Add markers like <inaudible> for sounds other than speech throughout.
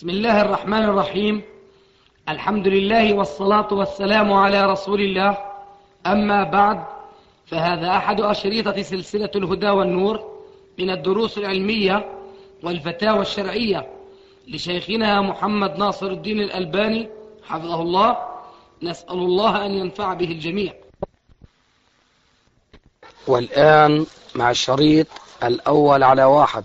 بسم الله الرحمن الرحيم. الحمد لله والصلاة والسلام على رسول الله. أما بعد فهذا أحد أشريطة سلسلة الهدى والنور من الدروس العلمية والفتاوى الشرعية لشيخنا محمد ناصر الدين الألباني حفظه الله. نسأل الله أن ينفع به الجميع. والآن مع الشريط الأول على واحد.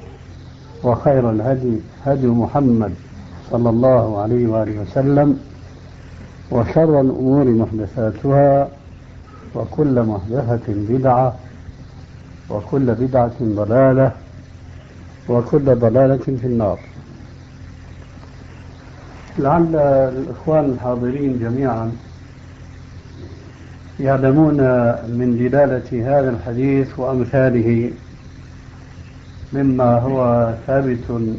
وخير الهدي هدي محمد صلى الله عليه وآله وسلم وشر الأمور محدثاتها وكل محدثة بدعة وكل بدعة ضلالة وكل ضلالة في النار. لعل الإخوان الحاضرين جميعا يعلمون من دلالة هذا الحديث وأمثاله مما هو ثابت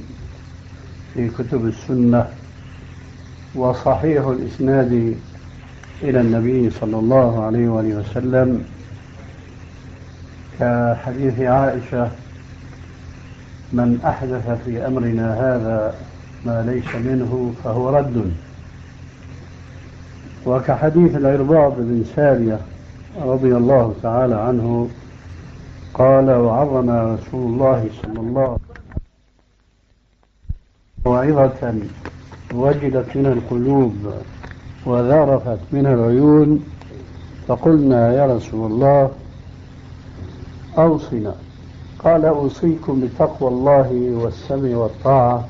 في كتب السنة وصحيح الإسناد إلى النبي صلى الله عليه وآله وسلم كحديث عائشة من أحدث في أمرنا هذا ما ليس منه فهو رد. وكحديث العرباض بن سارية رضي الله تعالى عنه قال وعظنا رسول الله صلى الله عليه وسلم موعظة وجلت من القلوب وذرفت من العيون فقلنا يا رسول الله أوصنا. قال أوصيكم بتقوى الله والسمع والطاعة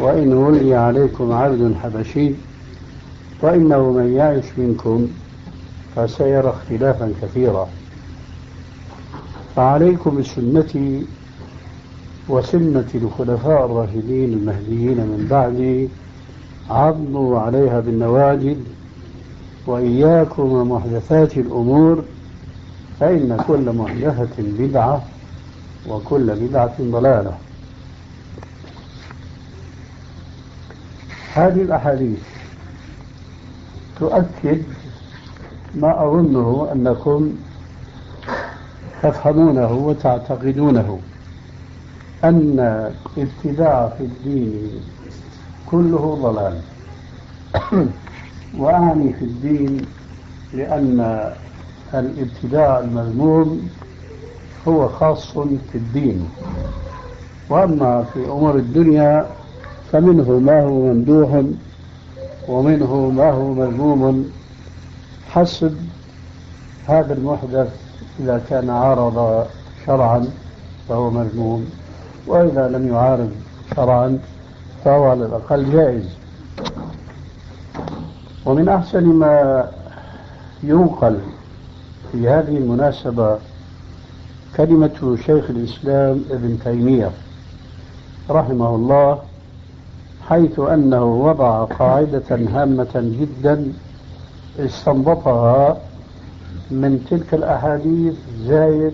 وإن ولي عليكم عبد حبشي وإنه من يعش منكم فسيرى اختلافا كثيرا. فعليكم بسنتي وسنة الخلفاء الراشدين المهديين من بعدي عضوا عليها بالنواجد وإياكم ومحدثات الأمور فإن كل محدثة بدعة وكل بدعة ضلالة. هذه الأحاديث تؤكد ما أظنه أنكم تفهمونه وتعتقدونه أن الابتداع في الدين كله ضلال. <clears throat> وأعني في الدين لأن الابتداع المذموم هو خاص في الدين. وأما في أمور الدنيا فمنه ما هو ممدوح ومنه ما هو مذموم. حسب هذا المحدث إذا كان عارض شرعا فهو مذموم وإذا لم يعارض شرعا فهو على الأقل جائز. ومن أحسن ما ينقل في هذه المناسبة كلمة شيخ الإسلام ابن تيمية رحمه الله حيث أنه وضع قاعدة هامة جدا استنبطها من تلك الأحاديث زايد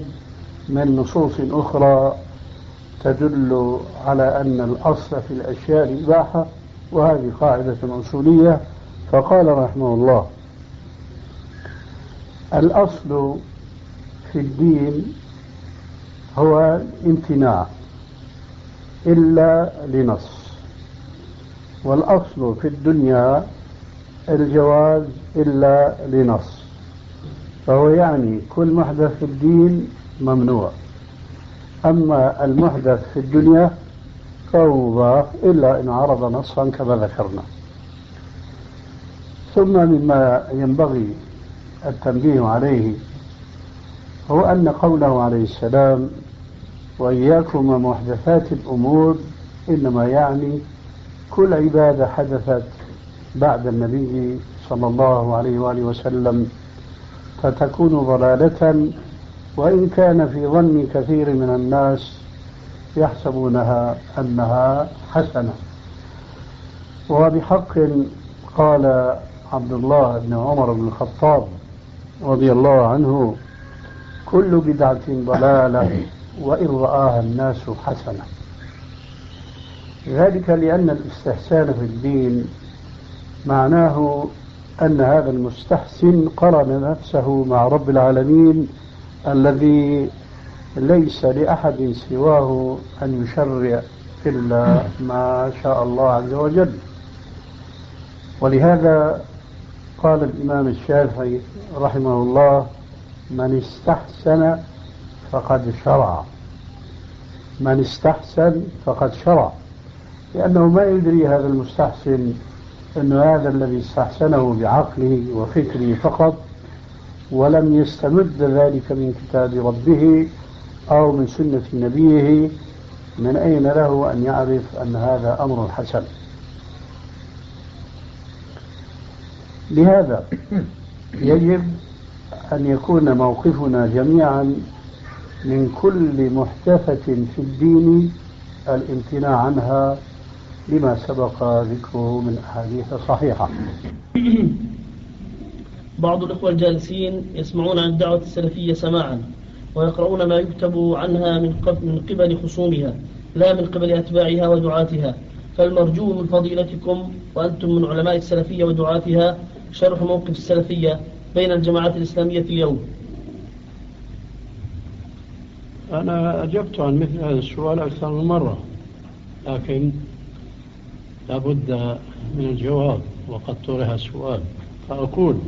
من نصوص أخرى تدل على أن الأصل في الأشياء الإباحة وهذه قاعدة أصولية فقال رحمه الله الأصل في الدين هو الامتناع إلا لنص والأصل في الدنيا الجواز إلا لنص. فهو يعني كل محدث في الدين ممنوع. أما المحدث في الدنيا فهو مباح إلا إن عرض نصا كما ذكرنا. ثم مما ينبغي التنبيه عليه هو أن قوله عليه السلام وإياكم ومحدثات الأمور إنما يعني كل عبادة حدثت بعد النبي صلى الله عليه وآله وسلم فتكون ضلالة وإن كان في ظن كثير من الناس يحسبونها أنها حسنة. وبحق قال عبد الله بن عمر بن الخطاب رضي الله عنه كل بدعة ضلالة وإن رآها الناس حسنة. ذلك لأن الاستحسان في الدين معناه أن هذا المستحسن قرن نفسه مع رب العالمين الذي ليس لأحد سواه أن يشرع إلا ما شاء الله عز وجل. ولهذا قال الإمام الشافعي رحمه الله من استحسن فقد شرع. من استحسن فقد شرع. لأنه ما يدري هذا المستحسن أن هذا الذي استحسنه بعقله وفكره فقط ولم يستمد ذلك من كتاب ربه أو من سنة نبيه من أين له أن يعرف أن هذا أمر حسن؟ لهذا يجب أن يكون موقفنا جميعا من كل محدثة في الدين الامتناع عنها لما سبق ذكره من أحاديث صحيحة. <clears throat> بعض الإخوة الجالسين يسمعون عن الدعوة السلفية سماعا ويقرؤون ما يكتب عنها من من قبل خصومها لا من قبل أتباعها ودعاتها. فالمرجو من فضيلتكم وأنتم من علماء السلفية ودعاتها شرح موقف السلفية بين الجماعات الإسلامية اليوم. أنا أجبت عن مثل هذا السؤال أكثر من مرة لكن لابد من الجواب وقد طرح السؤال فأقول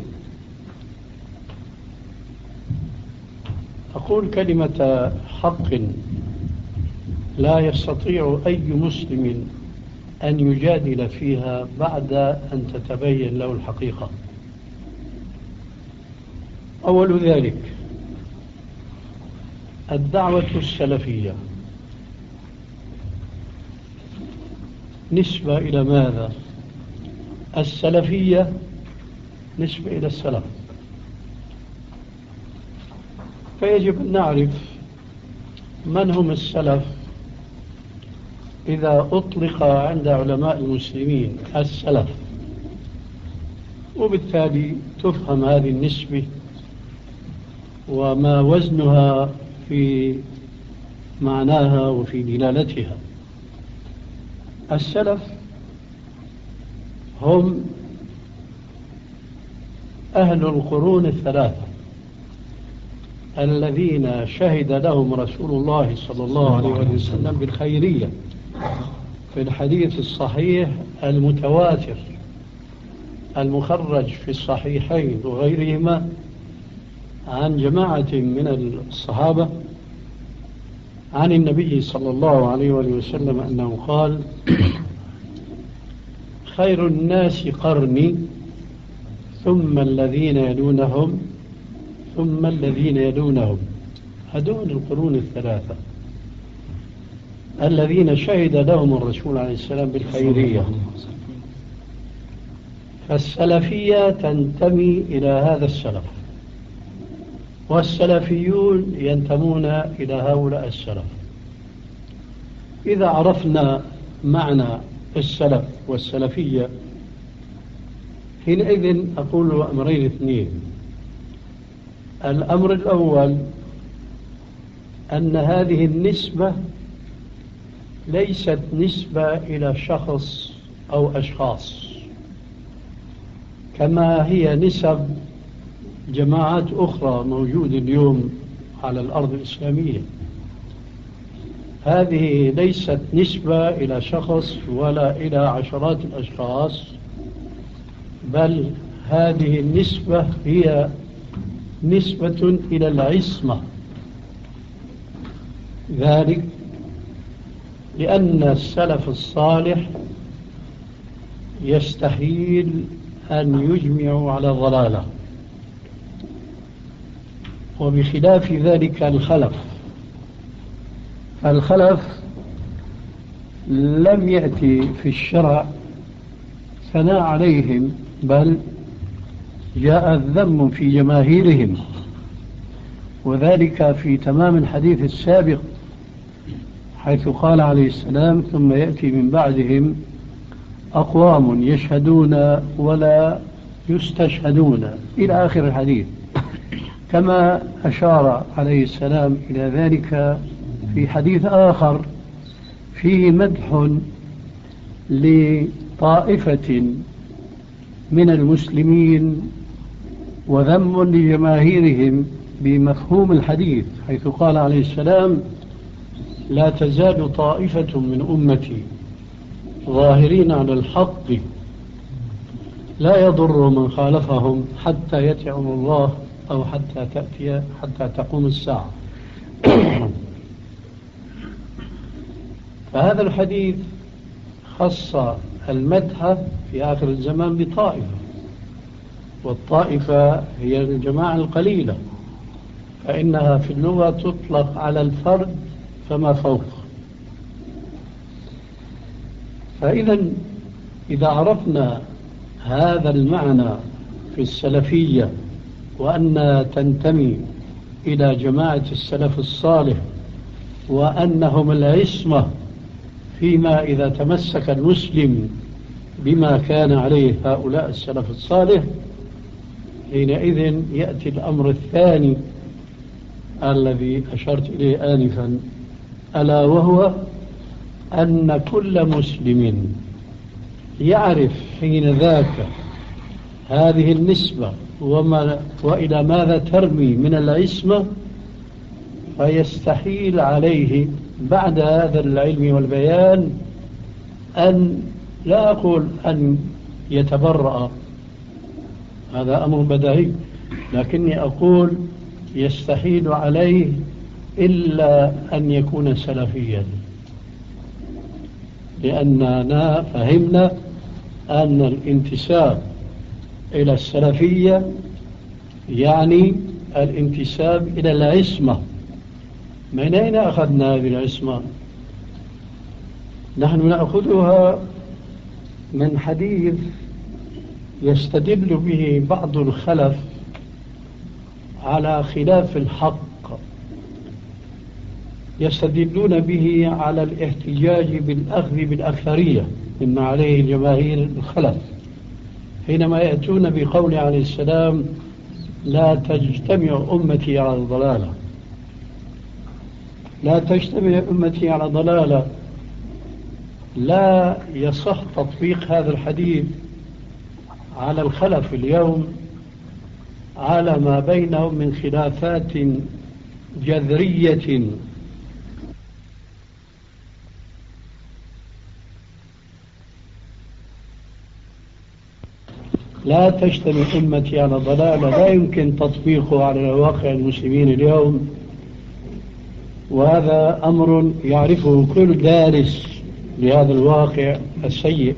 أقول كلمة حق لا يستطيع أي مسلم أن يجادل فيها بعد أن تتبين له الحقيقة. أول ذلك الدعوة السلفية. نسبة إلى ماذا؟ السلفية نسبة إلى السلف. فيجب أن نعرف من هم السلف إذا أطلق عند علماء المسلمين السلف. وبالتالي تفهم هذه النسبة وما وزنها في معناها وفي دلالتها. السلف هم أهل القرون الثلاثة الذين شهد لهم رسول الله صلى الله عليه وسلم بالخيرية في الحديث الصحيح المتواتر المخرج في الصحيحين وغيرهما عن جماعة من الصحابة عن النبي صلى الله عليه وسلم أنه قال خير الناس قرني ثم الذين يلونهم ثم الذين يلونهم. هدول القرون الثلاثة. الذين شهد لهم الرسول عليه السلام بالخيرية. فالسلفية تنتمي إلى هذا السلف. والسلفيون ينتمون إلى هؤلاء السلف. إذا عرفنا معنى السلف والسلفية حينئذ أقول أمرين اثنين. الأمر الأول أن هذه النسبة ليست نسبة إلى شخص أو أشخاص كما هي نسب جماعات أخرى موجودة اليوم على الأرض الإسلامية. هذه ليست نسبة إلى شخص ولا إلى عشرات الأشخاص بل هذه النسبة هي نسبة إلى العصمة. ذلك لأن السلف الصالح يستحيل أن يجمعوا على ضلالة. وبخلاف ذلك الخلف. الخلف لم يأتي في الشرع ثناء عليهم بل جاء الذم في جماهيرهم. وذلك في تمام الحديث السابق حيث قال عليه السلام ثم يأتي من بعدهم أقوام يشهدون ولا يستشهدون. إلى آخر الحديث. كما أشار عليه السلام إلى ذلك في حديث آخر فيه مدح لطائفة من المسلمين وذم لجماهيرهم بمفهوم الحديث حيث قال عليه السلام لا تزال طائفة من أمتي ظاهرين على الحق لا يضر من خالفهم حتى يتعم الله أو حتى تأتي حتى تقوم الساعة. فهذا الحديث خص المدح في آخر الزمان بطائفة والطائفة هي الجماعة القليلة فإنها في اللغة تطلق على الفرد فما فوق. فإذا إذا عرفنا هذا المعنى في السلفية وأن تنتمي إلى جماعة السلف الصالح وأنهم العصمة فيما إذا تمسك المسلم بما كان عليه هؤلاء السلف الصالح حينئذ يأتي الأمر الثاني الذي أشرت إليه آنفا ألا وهو أن كل مسلم يعرف حين ذاك هذه النسبة وما وإلى ماذا ترمي من العصمة؟ فيستحيل عليه بعد هذا العلم والبيان أن لا أقول أن يتبرأ هذا أمر بديهي لكني أقول يستحيل عليه إلا أن يكون سلفيا. لأننا فهمنا أن الانتساب إلى السلفية يعني الانتساب إلى العصمة. من أين أخذنا هذه العصمة نحن نأخذها من حديث يستدل به بعض الخلف على خلاف الحق. يستدلون به على الاحتجاج بالأخذ بالأكثرية مما عليه جماهير الخلف. حينما يأتون بقول عليه السلام لا تجتمع أمتي على الضلالة. لا تجتمع أمتي على ضلالة. لا يصح تطبيق هذا الحديث على الخلف اليوم على ما بينهم من خلافات جذرية. لا تجتمع أمتي على ضلالة لا يمكن تطبيقه على واقع المسلمين اليوم. وهذا أمر يعرفه كل دارس لهذا الواقع السيء.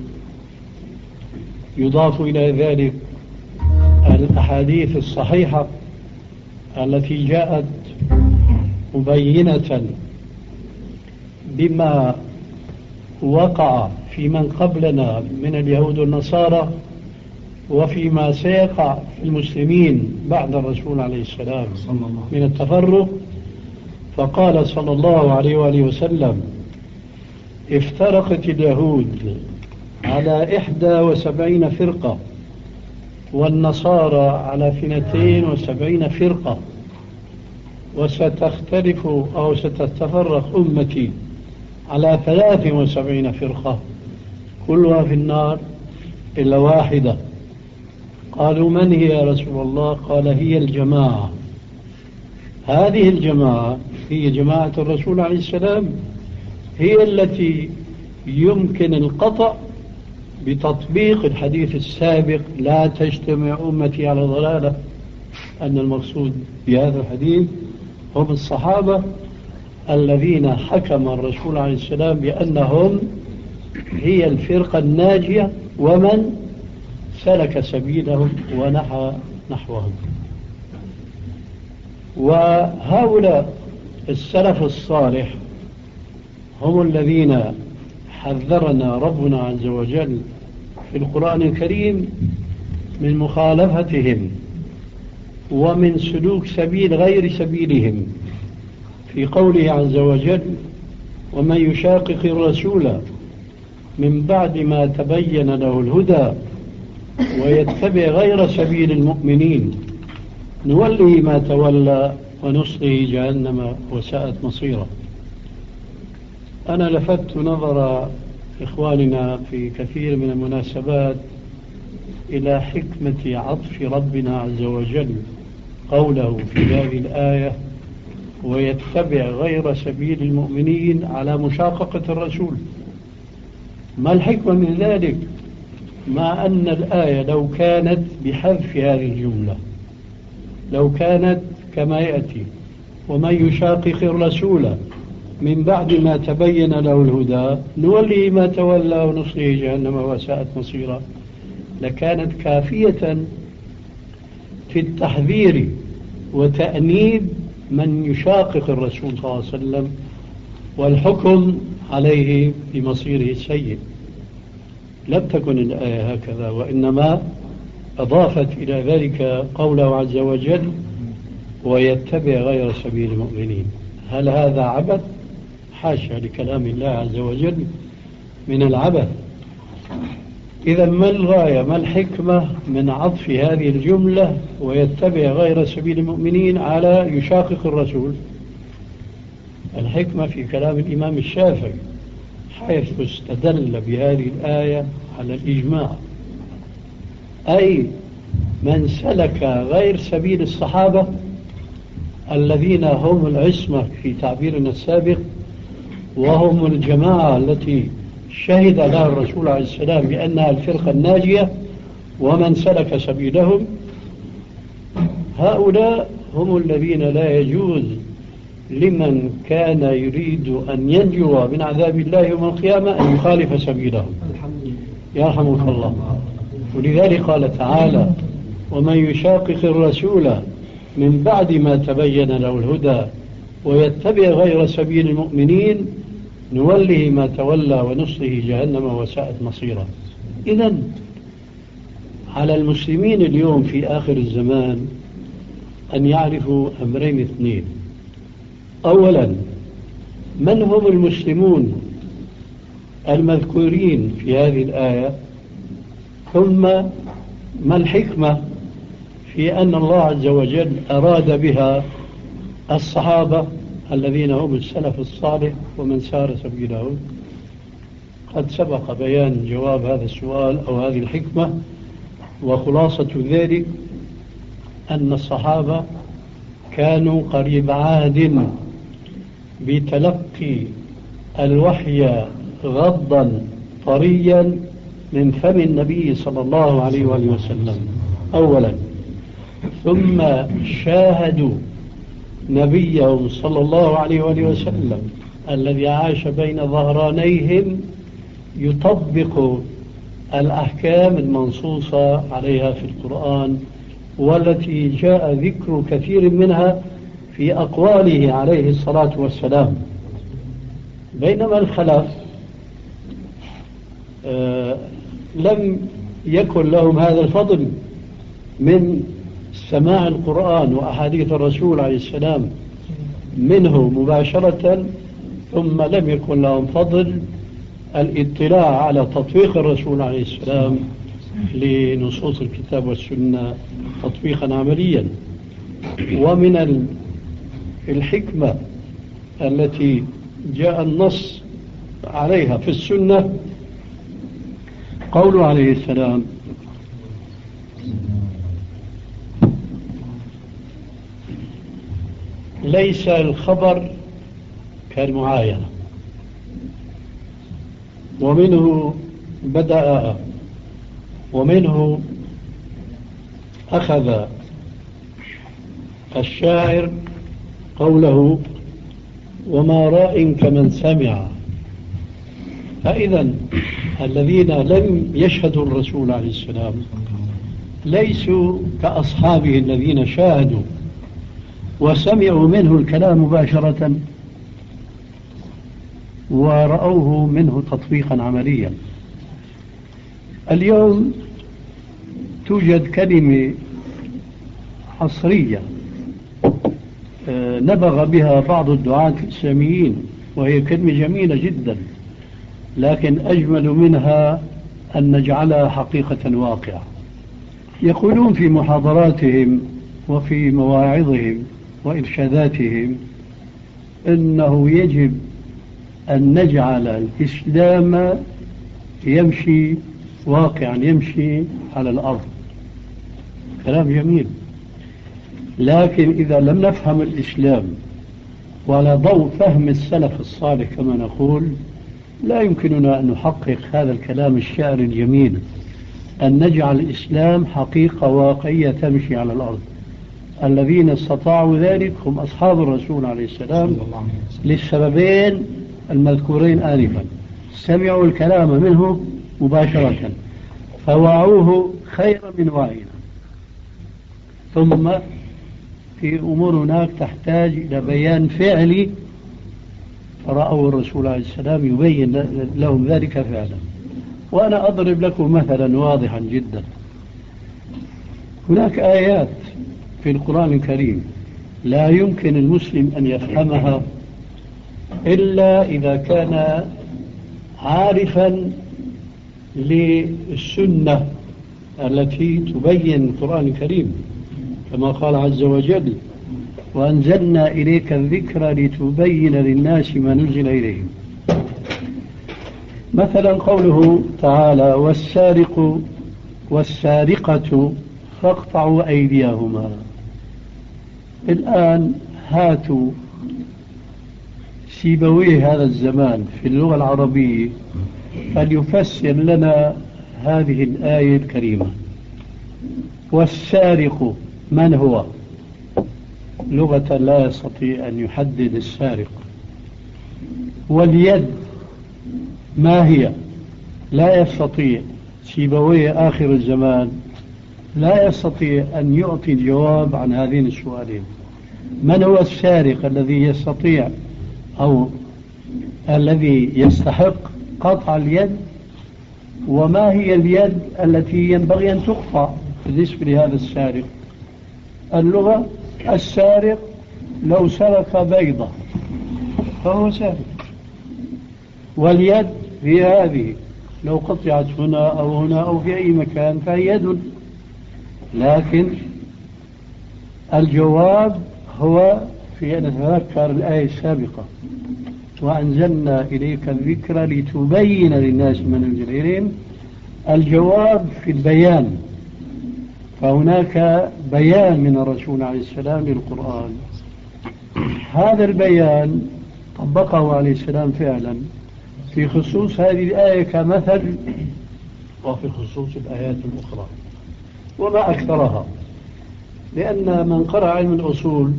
يضاف إلى ذلك الأحاديث الصحيحة التي جاءت مبينة بما وقع في من قبلنا من اليهود والنصارى وفيما سيقع في المسلمين بعد الرسول عليه السلام من التفرق فقال صلى الله عليه وآله وسلم افترقت اليهود على إحدى وسبعين فرقة والنصارى على اثنتين وسبعين فرقة وستختلف أو ستتفرق أمتي على ثلاث وسبعين فرقة كلها في النار إلا واحدة. قالوا من هي يا رسول الله؟ قال هي الجماعة. هذه الجماعة هي جماعة الرسول عليه السلام هي التي يمكن القطع بتطبيق الحديث السابق لا تجتمع أمتي على ضلالة أن المقصود بهذا الحديث هم الصحابة الذين حكم الرسول عليه السلام بأنهم هي الفرقة الناجية. ومن؟ سلك سبيلهم ونحى نحوهم وهؤلاء السلف الصالح هم الذين حذرنا ربنا عز وجل في القرآن الكريم من مخالفتهم ومن سلوك سبيل غير سبيلهم. في قوله عز وجل ومن يشاقق الرسول من بعد ما تبين له الهدى ويتبع غير سبيل المؤمنين. نوله ما تولى ونصله جهنم وساءت مصيره أنا لفت نظر إخواننا في كثير من المناسبات إلى حكمة عطف ربنا عز وجل قوله في هذه الآية ويتبع غير سبيل المؤمنين على مشاققة الرسول. ما الحكمة من ذلك؟ مع أن الآية لو كانت بحذف هذه الجملة لو كانت كما يأتي ومن يشاقق الرسول من بعد ما تبين له الهدى نولي ما تولى ونصله جهنم وساءت مصيرا لكانت كافية في التحذير وتأنيب من يشاقق الرسول صلى الله عليه وسلم والحكم عليه بمصيره السيء. لم تكن الآية هكذا وإنما أضافت إلى ذلك قوله عز وجل ويتبع غير سبيل المؤمنين هل هذا عبث؟ حاشا لكلام الله عز وجل من العبث. إذا ما الغاية؟ ما الحكمة من عطف هذه الجملة ويتبع غير سبيل المؤمنين على يشاقق الرسول؟ الحكمة في كلام الإمام الشافعي. حيث استدل بهذه الآية على الإجماع. أي من سلك غير سبيل الصحابة الذين هم العصمة في تعبيرنا السابق وهم الجماعة التي شهد لها الرسول عليه السلام بأنها الفرقة الناجية ومن سلك سبيلهم هؤلاء هم الذين لا يجوز لمن كان يريد أن ينجو من عذاب الله يوم القيامة أن يخالف سبيلهم يرحمك الله. ولذلك قال تعالى ومن يشاقق الرسول من بعد ما تبين له الهدى ويتبع غير سبيل المؤمنين نوله ما تولى ونصله جهنم وساءت مصيرا إذا على المسلمين اليوم في آخر الزمان أن يعرفوا أمرين اثنين. أولا من هم المسلمون المذكورين في هذه الآية؟ ثم ما الحكمة في أن الله عز وجل أراد بها الصحابة الذين هم السلف الصالح ومن سار سبيلهم قد سبق بيان جواب هذا السؤال أو هذه الحكمة وخلاصة ذلك أن الصحابة كانوا قريب عهد بتلقي الوحي غضا طريا من فم النبي صلى الله عليه وآله وسلم أولا. ثم شاهدوا نبيهم صلى الله عليه وآله وسلم الذي عاش بين ظهرانيهم يطبق الأحكام المنصوصة عليها في القرآن والتي جاء ذكر كثير منها في أقواله عليه الصلاة والسلام. بينما الخلف آه لم يكن لهم هذا الفضل من سماع القرآن وأحاديث الرسول عليه السلام منه مباشرة ثم لم يكن لهم فضل الاطلاع على تطبيق الرسول عليه السلام لنصوص الكتاب والسنة تطبيقا عمليا. ومن الحكمة التي جاء النص عليها في السنة قوله عليه السلام ليس الخبر كالمعاينة. ومنه بدأ ومنه أخذ الشاعر قوله وما راء كمن سمع. فإذا الذين لم يشهدوا الرسول عليه السلام ليسوا كأصحابه الذين شاهدوا وسمعوا منه الكلام مباشرة ورأوه منه تطبيقا عمليا. اليوم توجد كلمة عصرية آه، نبغ بها بعض الدعاة الإسلاميين وهي كلمة جميلة جدا لكن أجمل منها أن نجعلها حقيقة واقعة. يقولون في محاضراتهم وفي مواعظهم وإرشاداتهم أنه يجب أن نجعل الإسلام يمشي واقعا يمشي على الأرض. كلام جميل. لكن إذا لم نفهم الإسلام وعلى ضوء فهم السلف الصالح كما نقول لا يمكننا أن نحقق هذا الكلام الشعر الجميل أن نجعل الإسلام حقيقة واقعية تمشي على الأرض. الذين استطاعوا ذلك هم أصحاب الرسول عليه السلام للسببين المذكورين آنفا. سمعوا الكلام منه مباشرة فوعوه خيرا من وعينا. ثم في أمور هناك تحتاج إلى بيان فعلي. فرأوا الرسول عليه السلام يبين لهم ذلك فعلا. وأنا أضرب لكم مثلا واضحا جدا. هناك آيات في القرآن الكريم لا يمكن المسلم أن يفهمها إلا إذا كان عارفا للسنة التي تبين القرآن الكريم. كما قال عز وجل وأنزلنا إليك الذكر لتبين للناس ما نزل إليهم. مثلا قوله تعالى والسارق والسارقة فاقطعوا أيديهما. الآن هاتوا سيبوي هذا الزمان في اللغة العربية فليفسر لنا هذه الآية الكريمة. والسارق من هو؟ لغة لا يستطيع أن يحدد السارق. واليد ما هي؟ لا يستطيع. سيبويه آخر الزمان. لا يستطيع أن يعطي الجواب عن هذين السؤالين. من هو السارق الذي يستطيع أو الذي يستحق قطع اليد؟ وما هي اليد التي ينبغي أن تقطع بالنسبة لهذا السارق؟ اللغة السارق لو سرق بيضة فهو سارق. واليد هي هذه لو قطعت هنا أو هنا أو في أي مكان فهي يد. لكن الجواب هو في أن نتذكر الآية السابقة. وأنزلنا إليك الذكر لتبين للناس من الجريرين الجواب في البيان. فهناك بيان من الرسول عليه السلام للقرآن. هذا البيان طبقه عليه السلام فعلا في خصوص هذه الآية كمثل وفي خصوص الآيات الأخرى وما أكثرها لأن من قرأ علم الأصول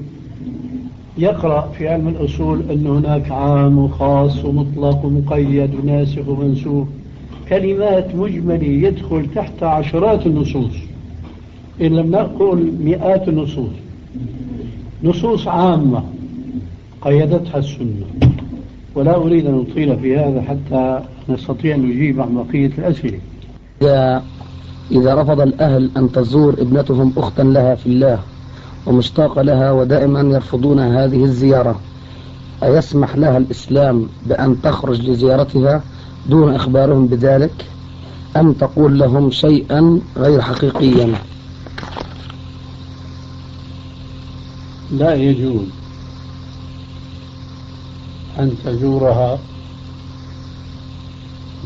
يقرأ في علم الأصول أن هناك عام وخاص ومطلق ومقيد وناسخ ومنسوخ كلمات مجملة يدخل تحت عشرات النصوص. إن لم نقل مئات النصوص نصوص عامة قيدتها السنة ولا أريد أن أطيل في هذا حتى نستطيع أن نجيب عن بقية الأسئلة. إذا, إذا رفض الأهل أن تزور ابنتهم أختا لها في الله ومشتاقة لها ودائما يرفضون هذه الزيارة أيسمح لها الإسلام بأن تخرج لزيارتها دون إخبارهم بذلك؟ أم تقول لهم شيئا غير حقيقيا؟ لا يجوز أن تزورها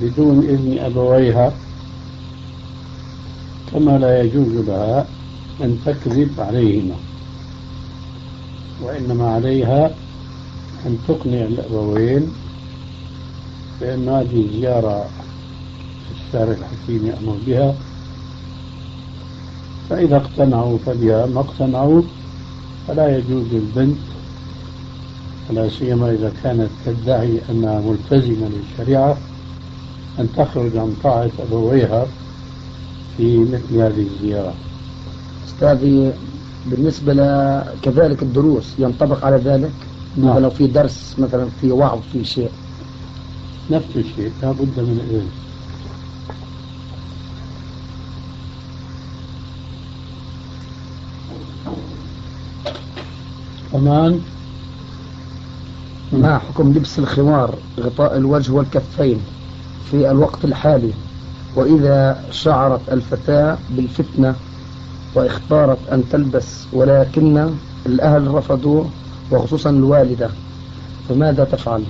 بدون إذن أبويها كما لا يجوز لها أن تكذب عليهما وإنما عليها أن تقنع الأبوين بأن هذه زيارة الشارع الحكيم يأمر بها فإذا اقتنعوا فبها ما اقتنعوا فلا يجوز للبنت ولا سيما إذا كانت تدعي أنها ملتزمة للشريعة أن تخرج عن طاعة أبويها في مثل هذه الزيارة. أستاذي بالنسبة كذلك الدروس ينطبق على ذلك؟ نعم. لو في درس مثلا في وعظ في شيء؟ نفس الشيء لا بد من الإذن كمان ما حكم لبس الخمار غطاء الوجه والكفين في الوقت الحالي وإذا شعرت الفتاة بالفتنة واختارت أن تلبس ولكن الأهل رفضوا وخصوصا الوالدة فماذا تفعل؟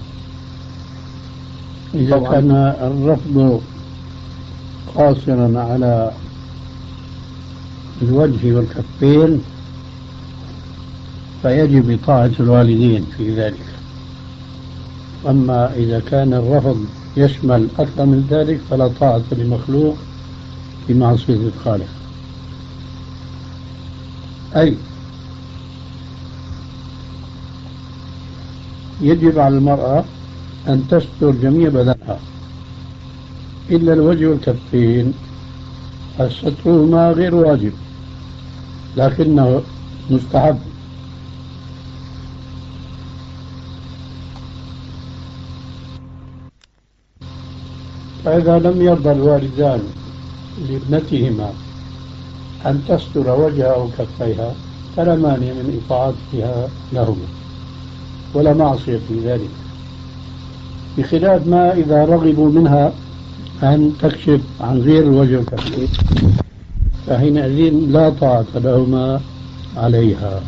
إذا طبعاً. كان الرفض قاصرا على الوجه والكفين فيجب طاعة الوالدين في ذلك. أما إذا كان الرفض يشمل أكثر من ذلك فلا طاعة لمخلوق في معصية الخالق. أي يجب على المرأة أن تستر جميع بدنها إلا الوجه والكفين. سترهما غير واجب لكنه مستحب. فإذا لم يرضى الوالدان لابنتهما أن تستر وجهها وكفيها فلا مانع من إطاعتها لهما ولا معصية في ذلك. بخلاف ما إذا رغبوا منها أن تكشف عن غير الوجه والكفين فحينئذ لا طاعة لهما عليها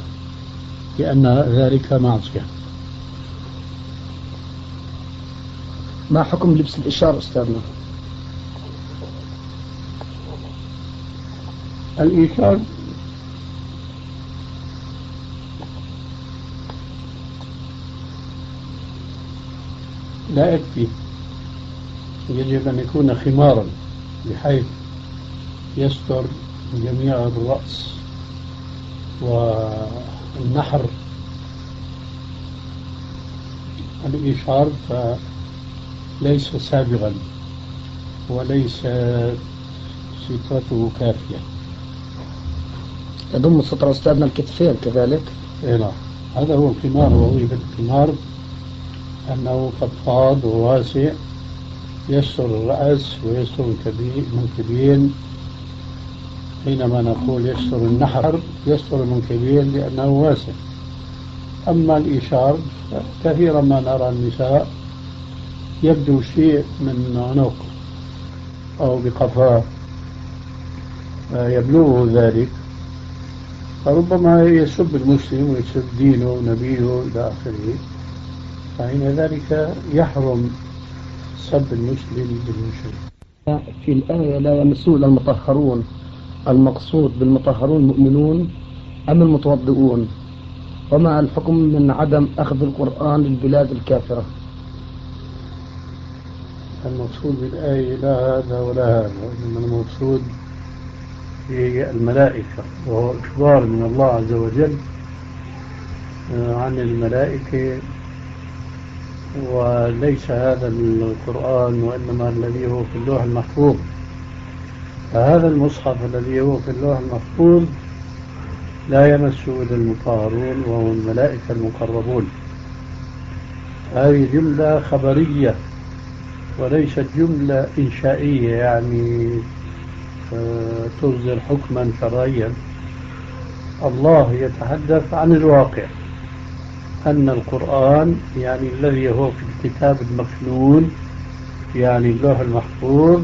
لأن ذلك معصية. ما حكم لبس الإشار أستاذنا؟ الإيثار لا يكفي يجب أن يكون خمارا بحيث يستر جميع الرأس والنحر الإشعار فليس سابغا وليس سترته كافية. يضم الستر أستاذنا الكتفين كذلك. إيه نعم. هذا هو القمار وظيفة القمار أنه فضفاض وواسع يستر الرأس ويستر المنكبين. حينما نقول يستر النحر يستر المنكبين لأنه واسع. أما الإشار كثيرا ما نرى النساء يبدو شيء من عنق أو بقفاه آه، يبلغه ذلك. فربما يسب المسلم ويسب دينه ونبيه إلى آخره. فحين ذلك يحرم سب المسلم بالمشرك في الآية لا يمسون المطهرون. المقصود بالمطهرون المؤمنون أم المتوضئون؟ وما الحكم من عدم أخذ القرآن للبلاد الكافرة؟ المقصود بالآية لا هذا ولا هذا وإنما المقصود هي الملائكة وهو إخبار من الله عز وجل آه، عن الملائكة. وليس هذا القرآن وإنما الذي هو في اللوح المحفوظ. فهذا المصحف الذي هو في اللوح المحفوظ لا يمسه إلا المطهرون وهم الملائكة المقربون. هذه جملة خبرية. وليست جملة إنشائية يعني آه، تصدر حكما شرعيا. الله يتحدث عن الواقع أن القرآن يعني الذي هو في الكتاب المكنون يعني اللوح المحفوظ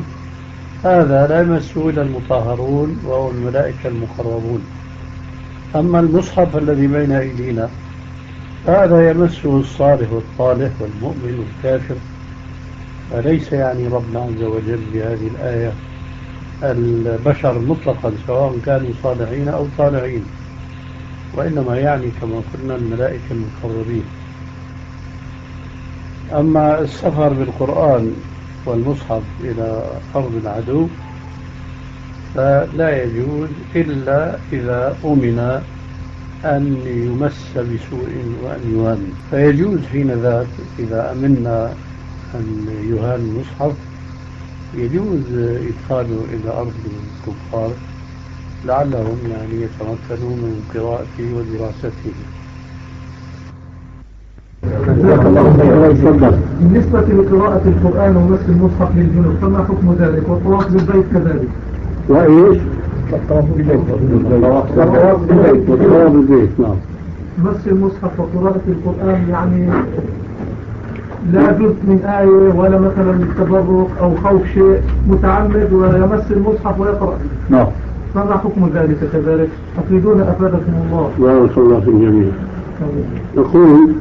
هذا لا يمسه إلا المطهرون وهو الملائكة المقربون. أما المصحف الذي بين أيدينا هذا يمسه الصالح والطالح والمؤمن والكافر. فليس يعني ربنا عز وجل بهذه الآية؟ البشر مطلقا سواء كانوا صالحين أو طالعين وإنما يعني كما قلنا الملائكة المقربين. أما السفر بالقرآن والمصحف إلى أرض العدو فلا يجوز إلا إذا أمن أن يمس بسوء وأن يهان فيجوز حين ذاك إذا أمنا أن يهان المصحف. يجوز إدخاله إلى أرض الكفار لعلهم يعني يتمكنوا من قراءته ودراسته. بالنسبة لقراءة القرآن ومس المصحف للجنوب فما حكم ذلك؟ والطواف بالبيت كذلك. وإيش؟ والطواف بالبيت. نعم. مس المصحف وقراءة القرآن يعني لا جزء من آية ولا مثلا تبرك أو خوف شيء متعمد ويمس المصحف ويقرأ. نعم. ماذا حكم ذلك كذلك؟ أفيدون أفادكم الله. بارك الله في الجميع. نقول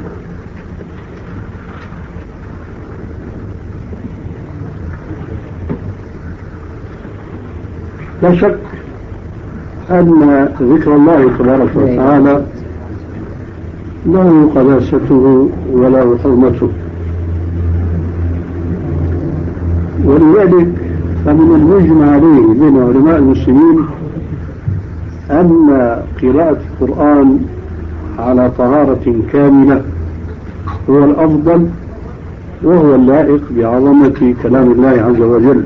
لا شك أن ذكر الله تبارك وتعالى له قداسته وله حرمته. ولذلك فمن المجمع عليه بين علماء المسلمين أن قراءة القرآن على طهارة كاملة هو الأفضل وهو اللائق بعظمة كلام الله عز وجل.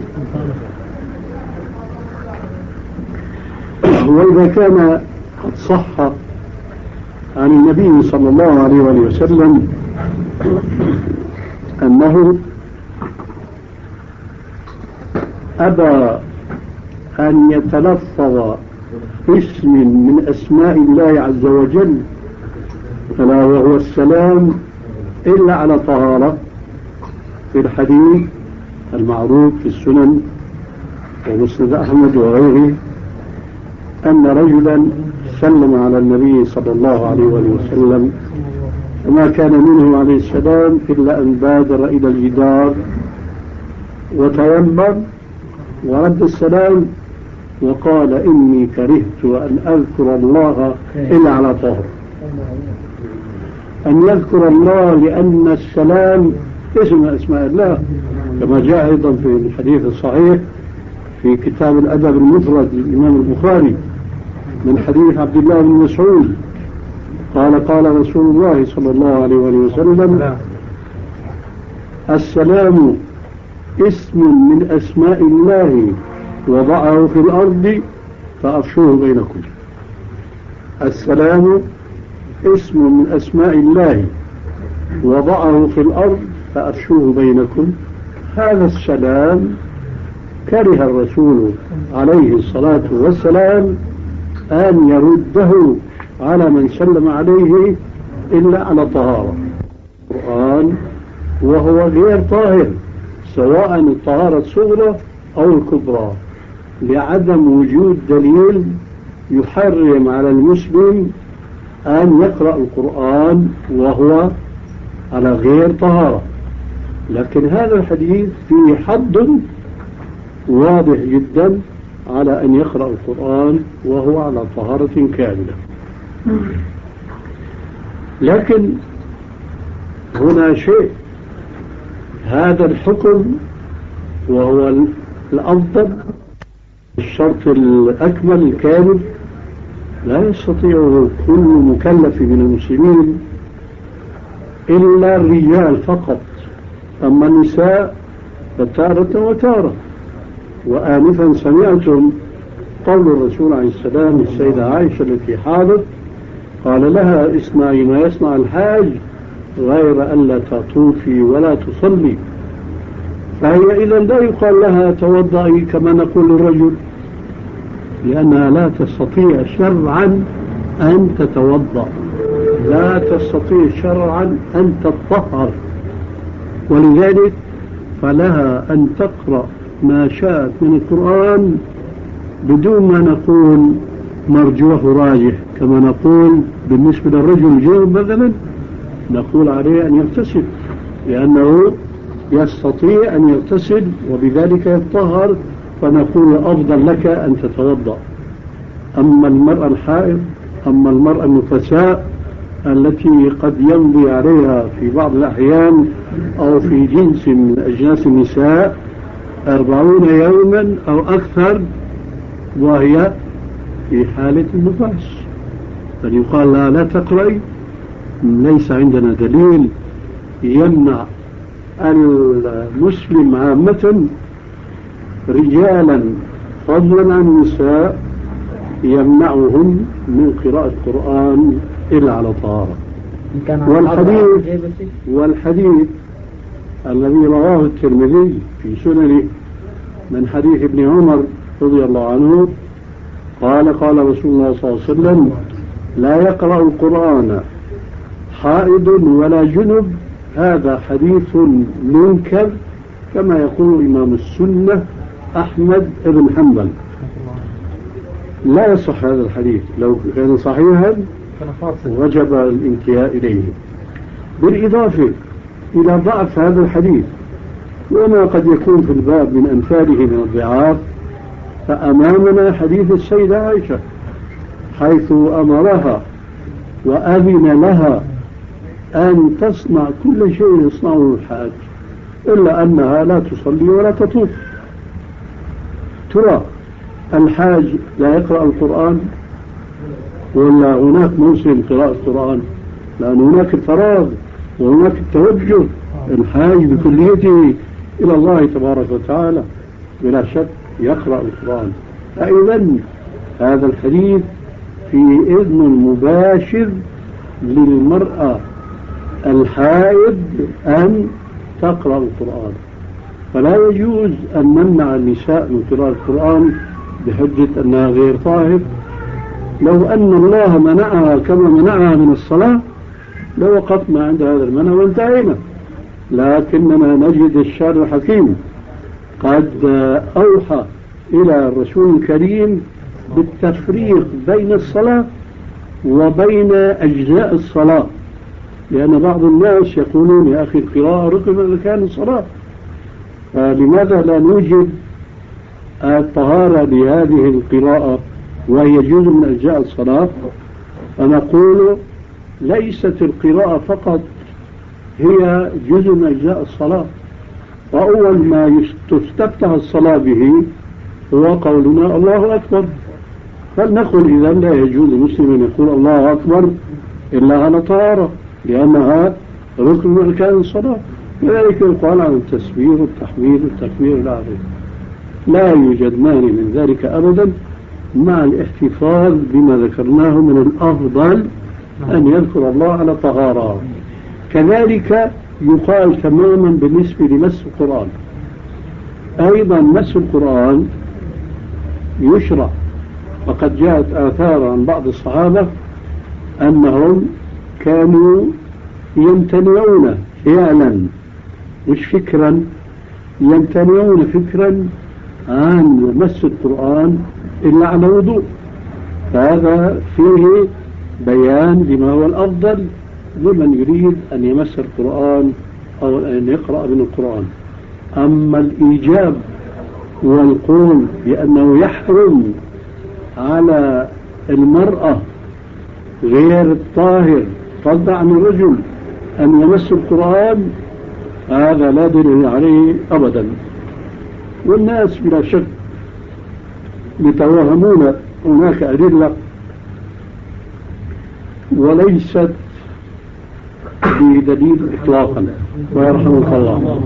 وإذا كان قد صح عن النبي صلى الله عليه وسلم أنه أبى أن يتلفظ اسم من أسماء الله عز وجل فلا وهو السلام إلا على طهارة في الحديث المعروف في السنن ومسند أحمد وغيره أن رجلا سلم على النبي صلى الله عليه وسلم وما كان منه عليه السلام إلا أن بادر إلى الجدار وتيمم ورد السلام وقال إني كرهت أن أذكر الله إلا على طهر. أن يذكر الله لأن السلام اسم أسماء الله كما جاء أيضا في الحديث الصحيح في كتاب الأدب المفرد للإمام البخاري من حديث عبد الله بن مسعود. قال قال رسول الله صلى الله عليه وسلم السلام اسم من أسماء الله وضعه في الأرض فأفشوه بينكم. السلام اسم من أسماء الله وضعه في الأرض فأفشوه بينكم. هذا السلام كره الرسول عليه الصلاة والسلام أن يرده على من سلم عليه إلا على طهارة القرآن وهو غير طاهر. سواء الطهارة الصغرى أو الكبرى. لعدم وجود دليل يحرم على المسلم أن يقرأ القرآن وهو على غير طهارة. لكن هذا الحديث فيه حد واضح جدا على أن يقرأ القرآن وهو على طهارة كاملة. لكن هنا شيء هذا الحكم وهو الأفضل. الشرط الأكمل الكامل لا يستطيع كل مكلف من المسلمين إلا الرجال فقط. أما النساء فتارة وتارة. وآنفا سمعتم قول الرسول عليه السلام السيدة عائشة التي حاضت قال لها اصنعي ما يصنع الحاج. غير ألا تطوفي ولا تصلي. فهي إذا لا يقال لها توضئي كما نقول للرجل لأنها لا تستطيع شرعا أن تتوضأ. لا تستطيع شرعا أن تطهر. ولذلك فلها أن تقرأ ما شاءت من القرآن بدون ما نقول مرجوه راجح كما نقول بالنسبة للرجل جوب مثلا. نقول عليه أن يغتسل لأنه يستطيع أن يغتسل وبذلك يتطهر فنقول أفضل لك أن تتوضأ. أما المرأة الحائض أما المرأة النفساء التي قد يمضي عليها في بعض الأحيان أو في جنس من أجناس النساء أربعون يوما أو أكثر وهي في حالة النفاس. بل يقال لها لا تقرأي ليس عندنا دليل يمنع المسلم عامة رجالا فضلا عن النساء يمنعهم من قراءة القرآن إلا على طهارة والحديث والحديث الذي رواه الترمذي في سننه من حديث ابن عمر رضي الله عنه قال قال رسول الله صلى الله عليه وسلم لا يقرأ القرآن حائض ولا جنب. هذا حديث منكر كما يقول إمام السنة أحمد بن حنبل. لا يصح هذا الحديث. لو كان صحيحا وجب الانتهاء إليه. بالإضافة إلى ضعف هذا الحديث وما قد يكون في الباب من أمثاله من الضعاف فأمامنا حديث السيدة عائشة حيث أمرها وأذن لها أن تصنع كل شيء يصنعه الحاج إلا أنها لا تصلي ولا تطوف. ترى الحاج لا يقرأ القرآن ولا هناك موسم قراءة القرآن لأن هناك الفراغ وهناك التوجه. الحاج بكليته إلى الله تبارك وتعالى بلا شك يقرأ القرآن. فإذا هذا الحديث في إذن مباشر للمرأة. الحائض أن تقرأ القرآن. فلا يجوز أن نمنع النساء من قراءة القرآن بحجة أنها غير طاهر. لو أن الله منعها كما منعها من الصلاة لوقفنا عند هذا المنع وانتهينا. لكننا نجد الشر الحكيم قد أوحى إلى الرسول الكريم بالتفريق بين الصلاة وبين أجزاء الصلاة. لأن بعض الناس يقولون يا أخي القراءة ركن من أركان الصلاة. فلماذا لا نوجد الطهارة لهذه القراءة وهي جزء من أجزاء الصلاة؟ فنقول ليست القراءة فقط هي جزء من أجزاء الصلاة. وأول ما تستفتح الصلاة به هو قولنا الله أكبر. فلنقل إذا لا يجوز لمسلم أن يقول الله أكبر إلا على طهارة. لأنها ركن من أركان الصلاة. كذلك يقال عن التسبيح والتحميد والتكبير إلى آخره. لا يوجد مانع من ذلك أبدا مع الاحتفاظ بما ذكرناه من الأفضل أن يذكر الله على طهارة. كذلك يقال تماما بالنسبة لمس القرآن. أيضا مس القرآن يشرع. وقد جاءت آثار عن بعض الصحابة أنهم كانوا يمتنعون فعلا. مش فكرا؟ يمتنعون فكرا عن مس القرآن إلا على وضوء. فهذا فيه بيان لما هو الأفضل لمن يريد أن يمس القرآن أو أن يقرأ من القرآن. أما الإيجاب والقول بأنه يحرم على المرأة غير الطاهر فضل عن الرجل أن يمس القرآن؟ هذا لا دليل عليه أبدا. والناس بلا شك يتوهمون هناك أدلة وليست بدليل إطلاقا. ويرحمك الله.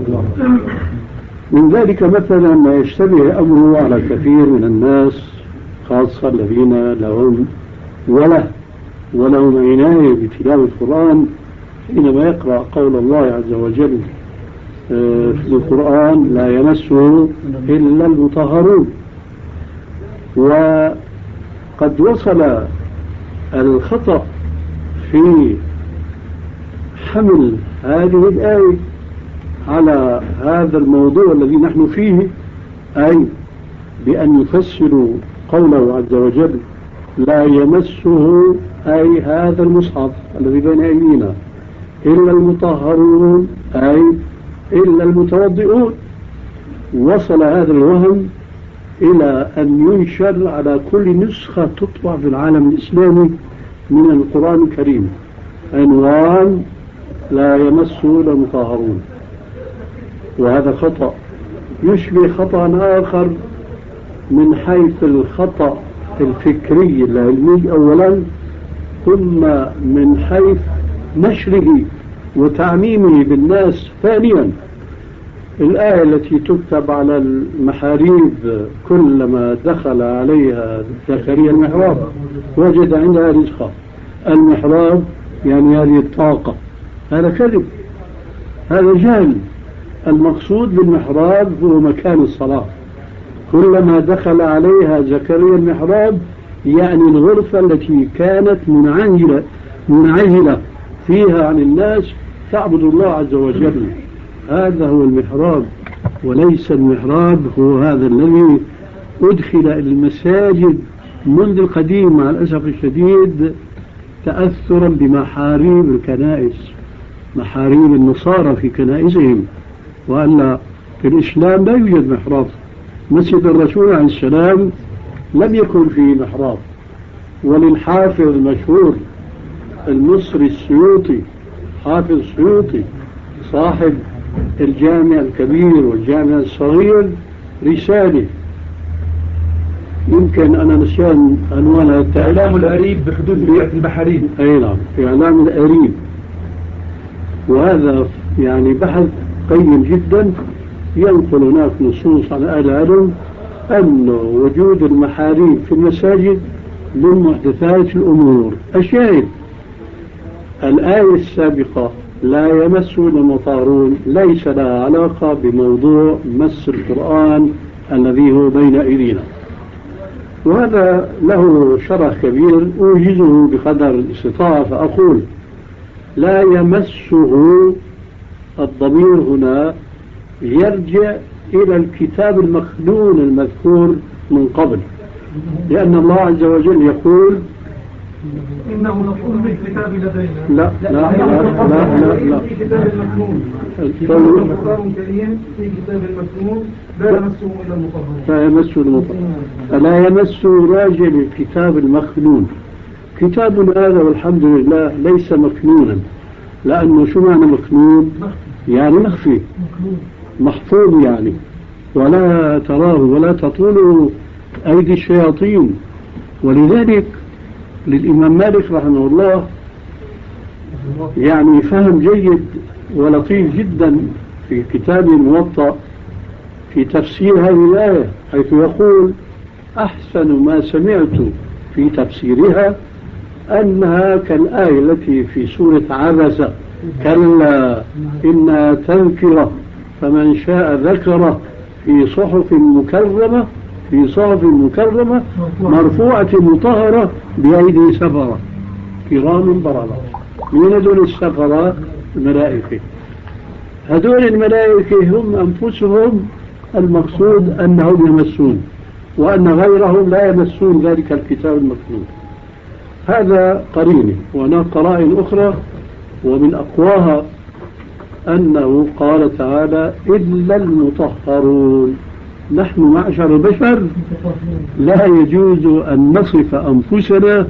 من ذلك مثلا ما يشتبه أمره على كثير من الناس خاصة الذين لهم وله ولهم عناية بتلاوة القرآن حينما يقرأ قول الله عز وجل آه، في القرآن لا يمسه إلا المطهرون. وقد وصل الخطأ في حمل هذه الآية على هذا الموضوع الذي نحن فيه أي بأن يفسروا قوله عز وجل لا يمسه أي هذا المصحف الذي بين أيدينا؟ إلا المطهرون أي إلا المتوضئون. وصل هذا الوهم إلى أن ينشر على كل نسخة تطبع في العالم الإسلامي من القرآن الكريم. عنوان لا يمسه إلا المطهرون. وهذا خطأ. يشبه خطأ آخر من حيث الخطأ الفكري العلمي أولا ثم من حيث نشره وتعميمه بالناس ثانيا الآية التي تكتب على المحاريب كلما دخل عليها زكريا المحراب وجد عندها رزقا. المحراب يعني هذه الطاقة. هذا كذب. هذا جهل. المقصود بالمحراب هو مكان الصلاة. كلما دخل عليها زكريا المحراب يعني الغرفة التي كانت منعزلة منعزلة فيها عن الناس تعبد الله عز وجل. هذا هو المحراب وليس المحراب هو هذا الذي أدخل إلى المساجد منذ القديم مع الأسف الشديد تأثرا بمحاريب الكنائس محاريب النصارى في كنائسهم وألا في الإسلام لا يوجد محراب. مسجد الرسول عليه السلام لم يكن فيه محراب. وللحافظ المشهور المصري السيوطي حافظ السيوطي صاحب الجامع الكبير والجامع الصغير رسالة. يمكن أنا نسيان عنوانها إعلام الأريب بحدوث بيئة البحرين. أي نعم إعلام الأريب. وهذا يعني بحث قيم جدا ينقل هناك نصوص عن أهل العلم أن وجود المحاريب في المساجد من محدثات الأمور. الشاهد الآية السابقة لا يمسون المطهرون ليس لها علاقة بموضوع مس القرآن الذي هو بين أيدينا. وهذا له شرح كبير أوجزه بقدر الاستطاعة فأقول لا يمسه الضمير هنا يرجع إلى الكتاب المخلون المذكور من قبل. لأن الله عز وجل يقول إنه نقول في الكتاب لدينا. لا لا لا لا لا, لا. في كتاب المكنون كريم في كتاب المكنون لا يمسه إلا المطهرون لا يمس المطهر فلا يمس راجع الكتاب المخنون كتابنا هذا والحمد لله ليس مكنونا لأنه شو معنى مكنون يعني مخفي. محفوظ يعني. ولا تراه ولا تطوله أيدي الشياطين. ولذلك للإمام مالك رحمه الله يعني فهم جيد ولطيف جدا في كتابه الموطأ في تفسير هذه الآية حيث يقول أحسن ما سمعت في تفسيرها أنها كالآية التي في سورة عبسة كلا إنها تذكرة. فمن شاء ذكره في صحف مكرمة في صحف مكرمة مرفوعة. مطهرة بأيدي سفرة. كرام بررة من هذول السفرة؟ الملائكة. هذول الملائكة هم أنفسهم المقصود أنهم يمسون وأن غيرهم لا يمسون ذلك الكتاب المكتوب. هذا قرينة وهناك قرائن أخرى ومن أقواها أنه قال تعالى إلا المطهرون. نحن معشر البشر. لا يجوز أن نصف أنفسنا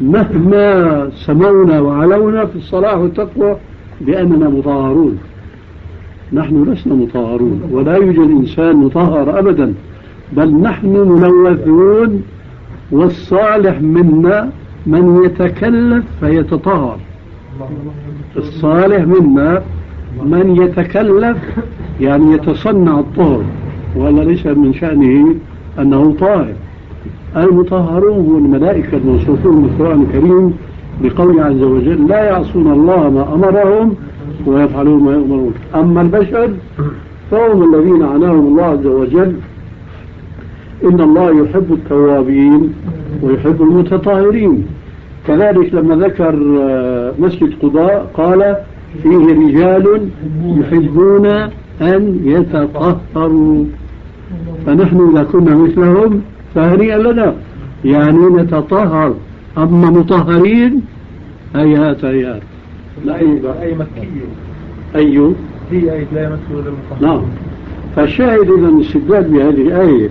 مهما سمونا وعلونا في الصلاح والتقوى بأننا مطهرون. نحن لسنا مطهرون ولا يوجد إنسان مطهر أبدا بل نحن ملوثون والصالح منا من يتكلف فيتطهر. الصالح منا من يتكلف يعني يتصنع الطهر ولا ليس من شأنه أنه طاهر المطهرون هم الملائكة الموصوفون بالقرآن الكريم بقوله عز وجل لا يعصون الله ما أمرهم ويفعلون ما يؤمرون. أما البشر فهم الذين عناهم الله عز وجل إن الله يحب التوابين ويحب المتطهرين. كذلك لما ذكر آه، مسجد قضاء قال فيه رجال يحبون أن يتطهروا. فنحن إذا كنا مثلهم فهنيئا لنا. يعني نتطهر. أما مطهرين هيهات هيهات. لا أي مكية. أي هي آية لا إلا المطهرون نعم. فالشاهد إذا الاستدلال بهذه الآية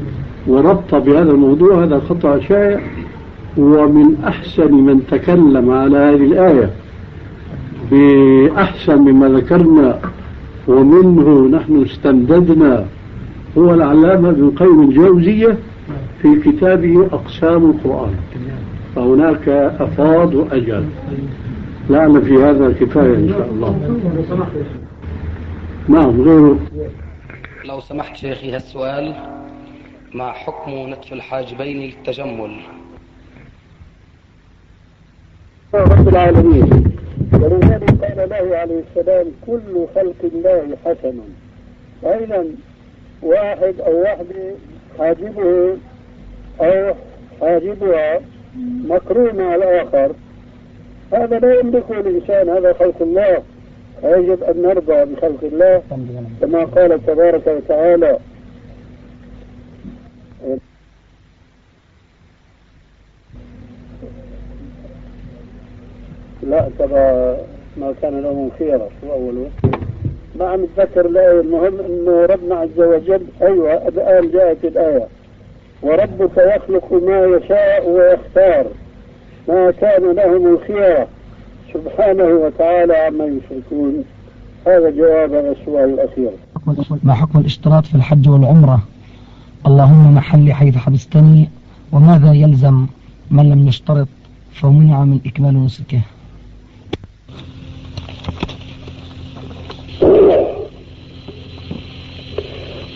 وربط بهذا الموضوع هذا خطأ شائع. ومن أحسن من تكلم على هذه الآية بأحسن مما ذكرنا ومنه نحن استمددنا هو العلامة ابن القيم الجوزية في كتابه أقسام القرآن. فهناك أفاض وأجل. لعل في هذا كفاية إن شاء الله. نعم غيره. لو سمحت شيخي هالسؤال ما حكم نتف الحاجبين للتجمل؟ رب العالمين. ولذلك قال له عليه السلام كل خلق الله حسن. فإذا واحد أو واحدة حاجبه أو حاجبها مقرون على الآخر هذا لا يملكه الإنسان هذا خلق الله. فيجب أن نرضى بخلق الله كما قال تبارك وتعالى. لا ترى ما كان لهم خيرة شو أوله ما عم اتذكر الآية. المهم أنه ربنا عز وجل أيوة الآن جاءت الآية. وربك يخلق ما يشاء ويختار. ما كان لهم الخيرة سبحانه وتعالى عما يشركون. هذا جواب السؤال الأخير. ما حكم الاشتراط في الحج والعمرة؟ اللهم محلي حيث حبستني وماذا يلزم من لم يشترط؟ فمنع من إكمال نسكه.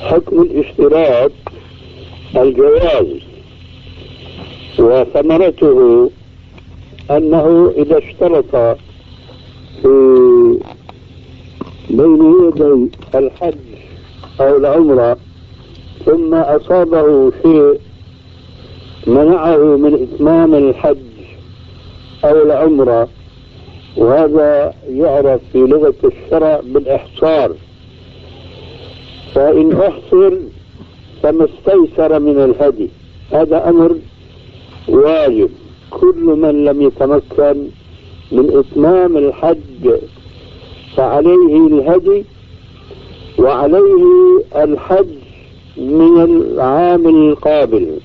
حكم الاشتراط الجواز وثمرته أنه إذا اشترط في بين يدي الحج أو العمرة ثم أصابه شيء منعه من إتمام الحج أو العمرة وهذا يعرف في لغة الشرع بالإحصار. فإن أحصر فما استيسر من الهدي. هذا أمر واجب. كل من لم يتمكن من إتمام الحج فعليه الهدي وعليه الحج من العام القابل.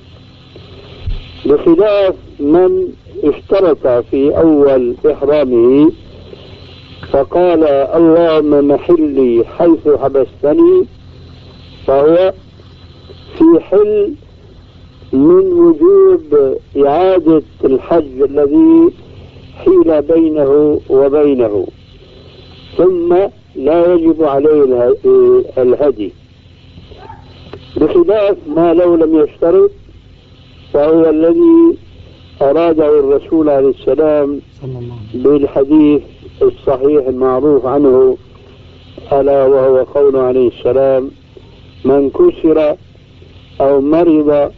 بخلاف من اشترط في أول إحرامه فقال اللهم محلي حيث حبستني فهو في حل من وجوب إعادة الحج الذي حيل بينه وبينه ثم لا يجب عليه الهدي. بخلاف ما لو لم يشترط فهو الذي أراده الرسول عليه السلام بالحديث الصحيح المعروف عنه ألا وهو قول عليه السلام من كسر أو مرض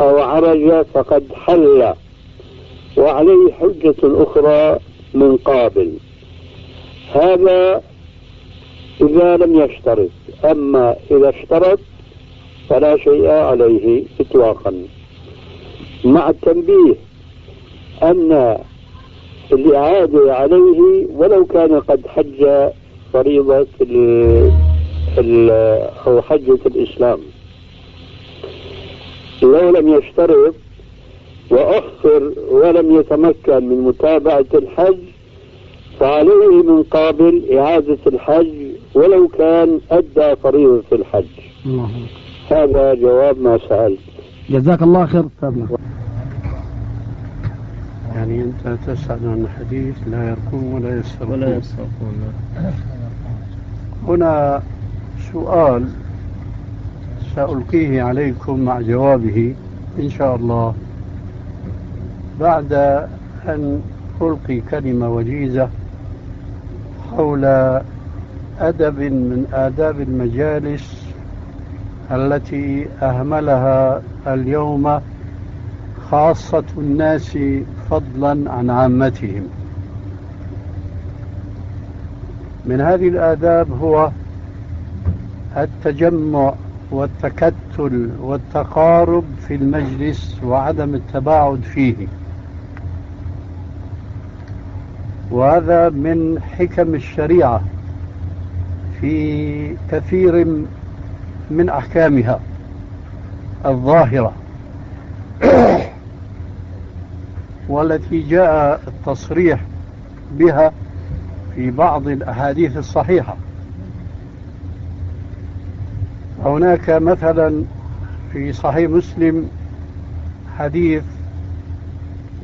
أو عرج فقد حل وعليه حجة أخرى من قابل. هذا إذا لم يشترط. أما إذا اشترط فلا شيء عليه إطلاقا. مع التنبيه أن الإعادة عليه ولو كان قد حج فريضة أو حجة الإسلام. لو لم يشترط وأخر ولم يتمكن من متابعة الحج فعليه من قابل إعادة الحج ولو كان أدى فريضة الحج. الله. هذا جواب ما سألت. جزاك الله خير أستاذنا يعني أنت تسأل عن حديث لا يركون ولا يسترقون ولا يسترقون هنا سؤال سألقيه عليكم مع جوابه إن شاء الله. بعد أن ألقي كلمة وجيزة حول أدب من آداب المجالس التي أهملها اليوم خاصة الناس فضلا عن عامتهم. من هذه الآداب هو التجمع والتكتل والتقارب في المجلس وعدم التباعد فيه. وهذا من حكم الشريعة في كثير من أحكامها الظاهرة. <coughs> والتي جاء التصريح بها في بعض الأحاديث الصحيحة. هناك مثلا في صحيح مسلم حديث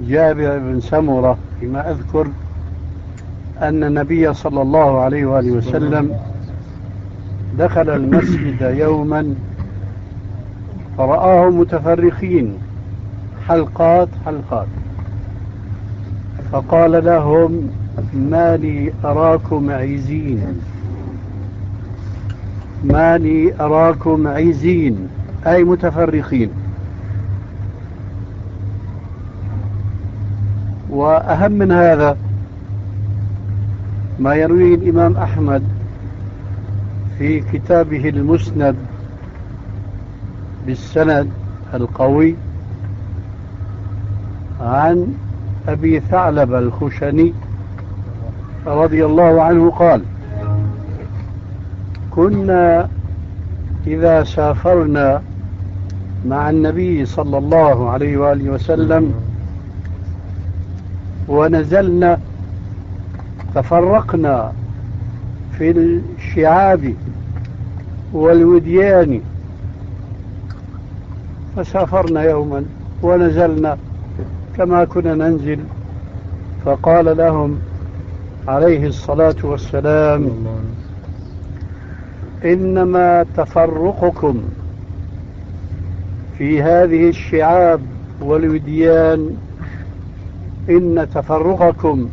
جابر بن سمرة فيما أذكر أن النبي صلى الله عليه وآله وسلم دخل المسجد يوما فرآهم متفرقين حلقات حلقات. فقال لهم ما لي أراكم عيزين ما لي أراكم عيزين أي متفرقين. وأهم من هذا ما يرويه الإمام أحمد في كتابه المسند بالسند القوي عن أبي ثعلب الخشني رضي الله عنه قال كنا إذا سافرنا مع النبي صلى الله عليه وآله وسلم ونزلنا تفرقنا في الشعاب والوديان فسافرنا يوما ونزلنا كما كنا ننزل فقال لهم عليه الصلاة والسلام إنما تفرقكم في هذه الشعاب والوديان. إن تفرقكم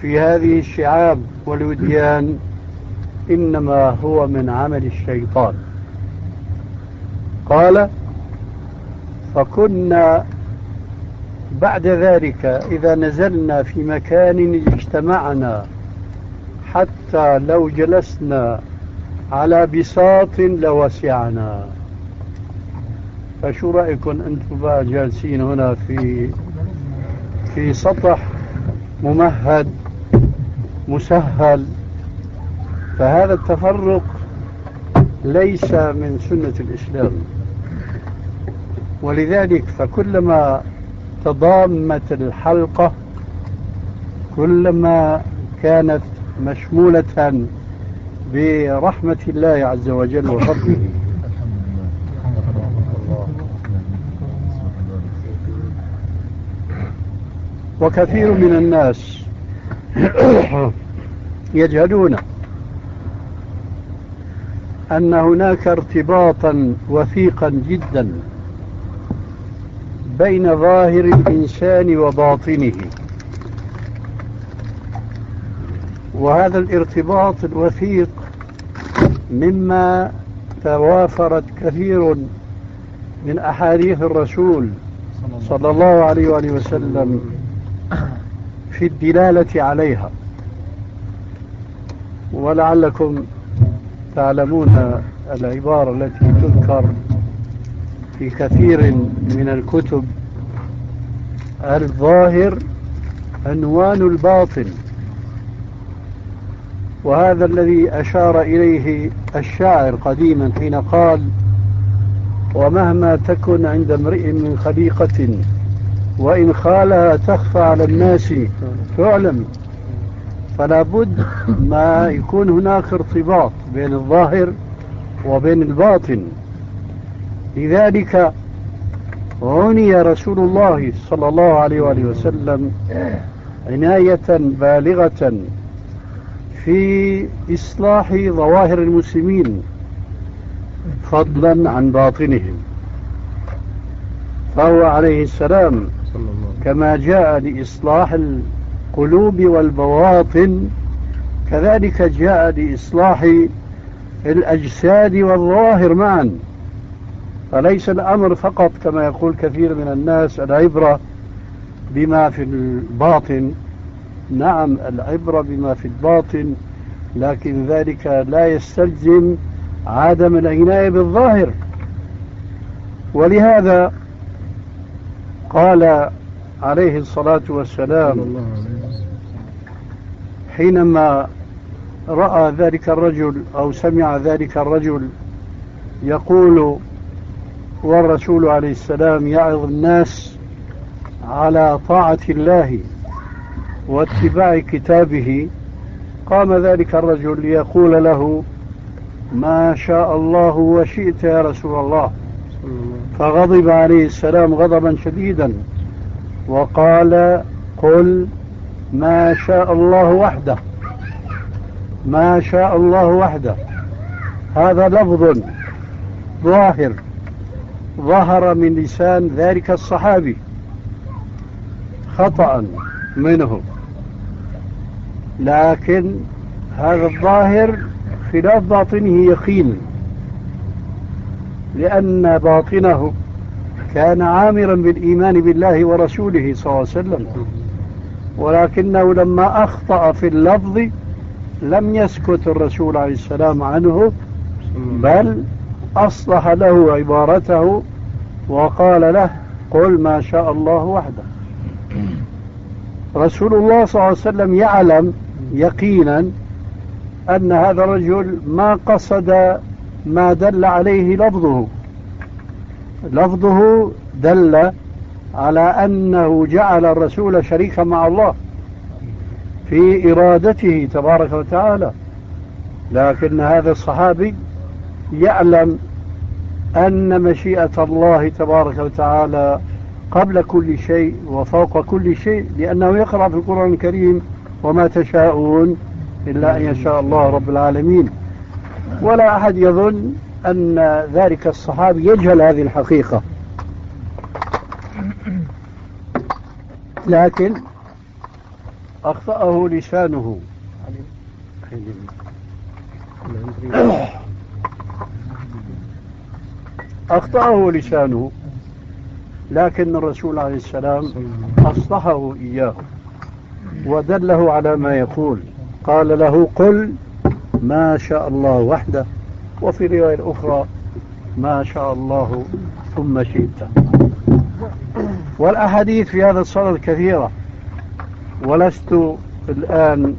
في هذه الشعاب والوديان إنما هو من عمل الشيطان. قال فكنا بعد ذلك إذا نزلنا في مكان اجتمعنا حتى لو جلسنا على بساط لوسعنا. فشو رأيكم أنتم بقى جالسين هنا في في سطح ممهد مسهل؟ فهذا التفرق ليس من سنة الإسلام. ولذلك فكلما تضامت الحلقة كلما كانت مشمولة برحمة الله عز وجل وفضله. وكثير من الناس <clears throat> يجهلون أن هناك ارتباطا وثيقا جدا بين ظاهر الإنسان وباطنه. وهذا الارتباط الوثيق مما توافرت كثير من أحاديث الرسول صلى الله عليه وآله وسلم في الدلالة عليها. ولعلكم تعلمون العبارة التي تذكر في كثير من الكتب. الظاهر عنوان الباطن. وهذا الذي أشار إليه الشاعر قديما حين قال ومهما تكن عند امرئ من خليقة وإن خالها تخفى على الناس تعلم. فلا بد ما يكون هناك ارتباط بين الظاهر وبين الباطن. لذلك عني رسول الله صلى الله عليه وآله وسلم عناية بالغة في إصلاح ظواهر المسلمين فضلا عن باطنهم. فهو عليه السلام كما جاء لإصلاح القلوب والبواطن كذلك جاء لإصلاح الأجساد والظواهر معا. فليس الأمر فقط كما يقول كثير من الناس العبرة بما في الباطن نعم العبرة بما في الباطن لكن ذلك لا يستلزم عدم العناية بالظاهر. ولهذا قال عليه الصلاة والسلام حينما رأى ذلك الرجل أو سمع ذلك الرجل يقول والرسول عليه السلام يعظ الناس على طاعة الله. واتباع كتابه قام ذلك الرجل ليقول له ما شاء الله وشئت يا رسول الله. فغضب عليه السلام غضبا شديدا وقال قل ما شاء الله وحده ما شاء الله وحده. هذا لفظ ظاهر ظهر من لسان ذلك الصحابي خطأ منه. لكن هذا الظاهر خلاف باطنه يقين لأن باطنه كان عامرا بالإيمان بالله ورسوله صلى الله عليه وسلم. ولكنه لما أخطأ في اللفظ لم يسكت الرسول عليه السلام عنه بل أصلح له عبارته وقال له قل ما شاء الله وحده. رسول الله صلى الله عليه وسلم يعلم يقينا أن هذا الرجل ما قصد ما دل عليه لفظه. لفظه دل على أنه جعل الرسول شريكا مع الله في إرادته تبارك وتعالى. لكن هذا الصحابي يعلم أن مشيئة الله تبارك وتعالى قبل كل شيء وفوق كل شيء لأنه يقرأ في القرآن الكريم وما تشاءون إلا أن يشاء الله رب العالمين. ولا أحد يظن أن ذلك الصحابي يجهل هذه الحقيقة. لكن أخطأه لسانه. أخطأه لسانه. لكن الرسول عليه السلام أصلحه إياه. ودله على ما يقول. قال له قل ما شاء الله وحده وفي رواية أخرى ما شاء الله ثم شئت. والأحاديث في هذا الصدد كثيرة. ولست الآن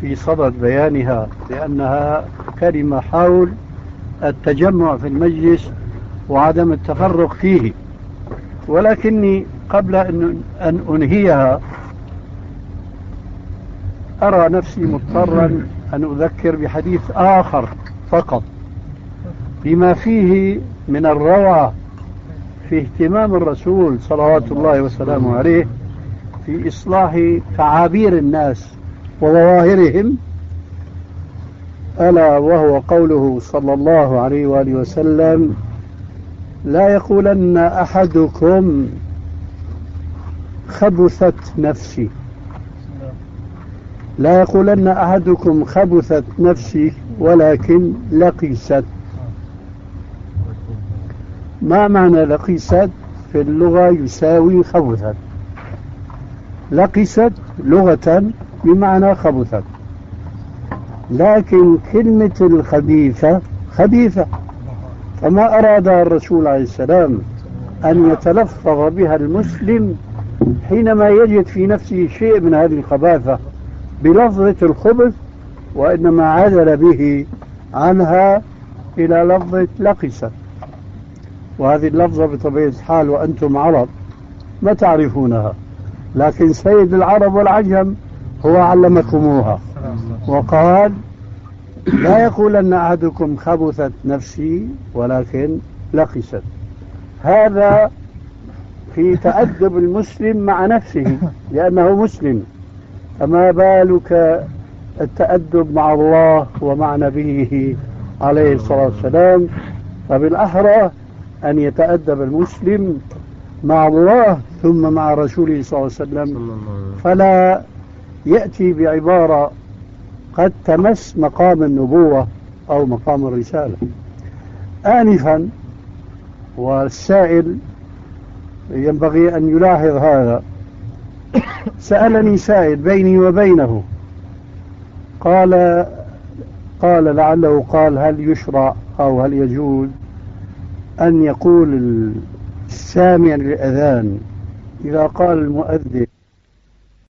في صدد بيانها لأنها كلمة حول التجمع في المجلس وعدم التفرق فيه. ولكني قبل أن, أن أنهيها أرى نفسي مضطرا أن أذكر بحديث آخر فقط بما فيه من الروعة في اهتمام الرسول صلوات الله وسلامه عليه في إصلاح تعابير الناس وظواهرهم ألا وهو قوله صلى الله عليه وآله وسلم لا يقولن أحدكم خبثت نفسي. لا يقولن أحدكم خبثت نفسي ولكن لقيست. ما معنى لقيست؟ في اللغة يساوي خبثت. لقست لغة بمعنى خبثت. لكن كلمة الخبيثة خبيثة. فما أراد الرسول عليه السلام أن يتلفظ بها المسلم حينما يجد في نفسه شيء من هذه الخباثة بلفظة الخبث وإنما عدل به عنها إلى لفظة لقسة. وهذه اللفظة بطبيعة الحال وأنتم عرب ما تعرفونها لكن سيد العرب والعجم هو علمكموها. وقال لا يقولن أحدكم خبثت نفسي ولكن لقست. هذا في تأدب المسلم مع نفسه لأنه مسلم. فما بالك التأدب مع الله ومع نبيه عليه الصلاة والسلام فبالأحرى أن يتأدب المسلم مع الله ثم مع رسوله صلى الله عليه وسلم. فلا يأتي بعبارة قد تمس مقام النبوة أو مقام الرسالة. آنفا والسائل ينبغي أن يلاحظ هذا. سألني سائل بيني وبينه. قال قال لعله قال هل يشرع أو هل يجوز أن يقول السامع للأذان إذا قال المؤذن